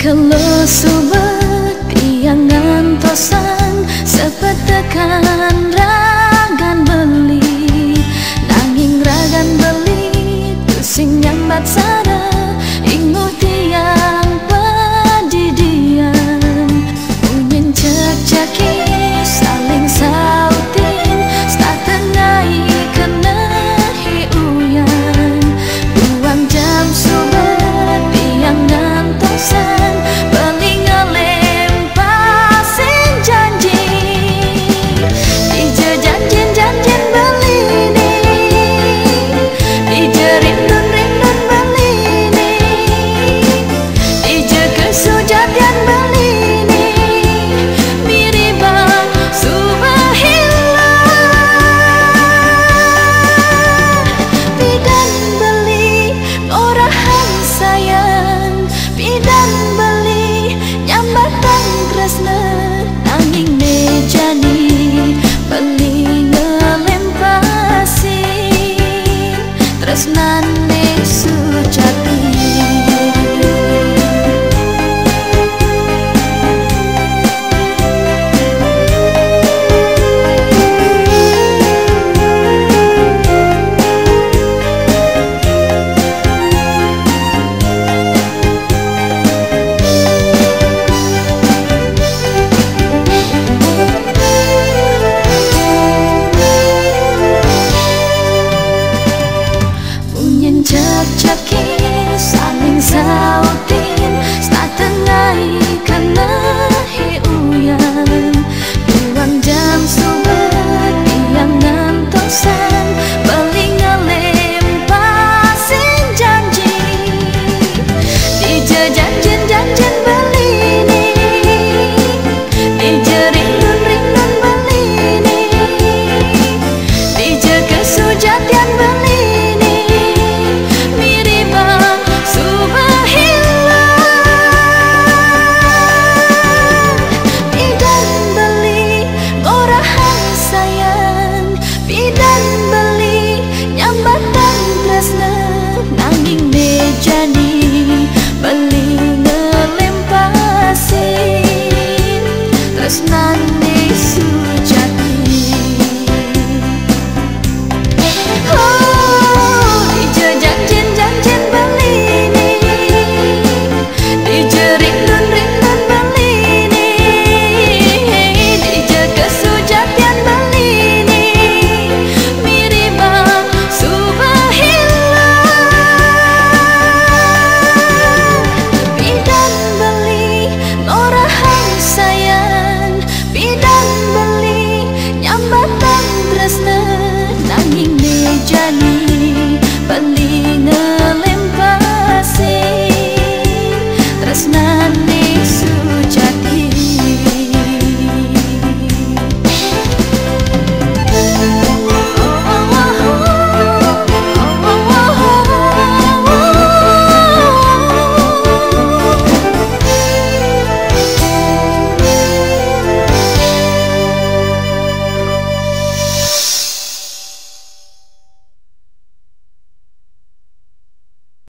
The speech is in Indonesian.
Kulo subet piangan tosan Sepetekan ragan beli. Nanging ragan beli Tusing nyambat sadar 着你。